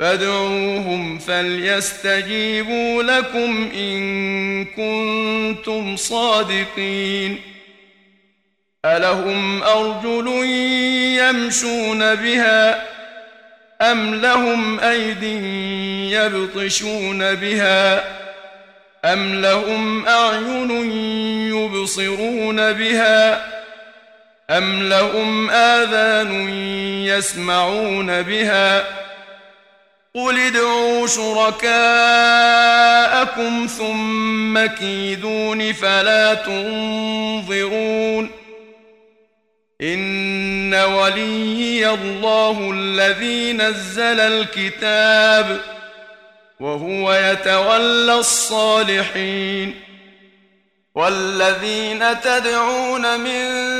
فادعوهم فليستجيبوا لكم إن كنتم صادقين. ألهم أرجل يمشون بها أم لهم أيد يبطشون بها أم لهم أعين يبصرون بها أم لهم آذان يسمعون بها قل ادعوا شركاءكم ثم كيدون فلا تنظرون إن ولي الله الذي نزل الكتاب وهو يتولى الصالحين والذين تدعون من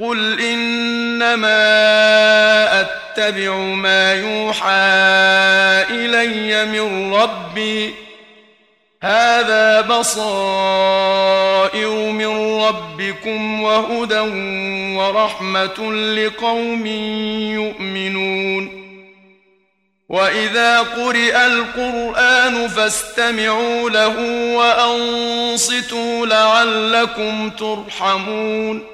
قل انما اتبع ما يوحى الي من ربي. هذا بصائر من ربكم وهدى ورحمة لقوم يؤمنون. وإذا قرئ القرآن فاستمعوا له وأنصتوا لعلكم ترحمون.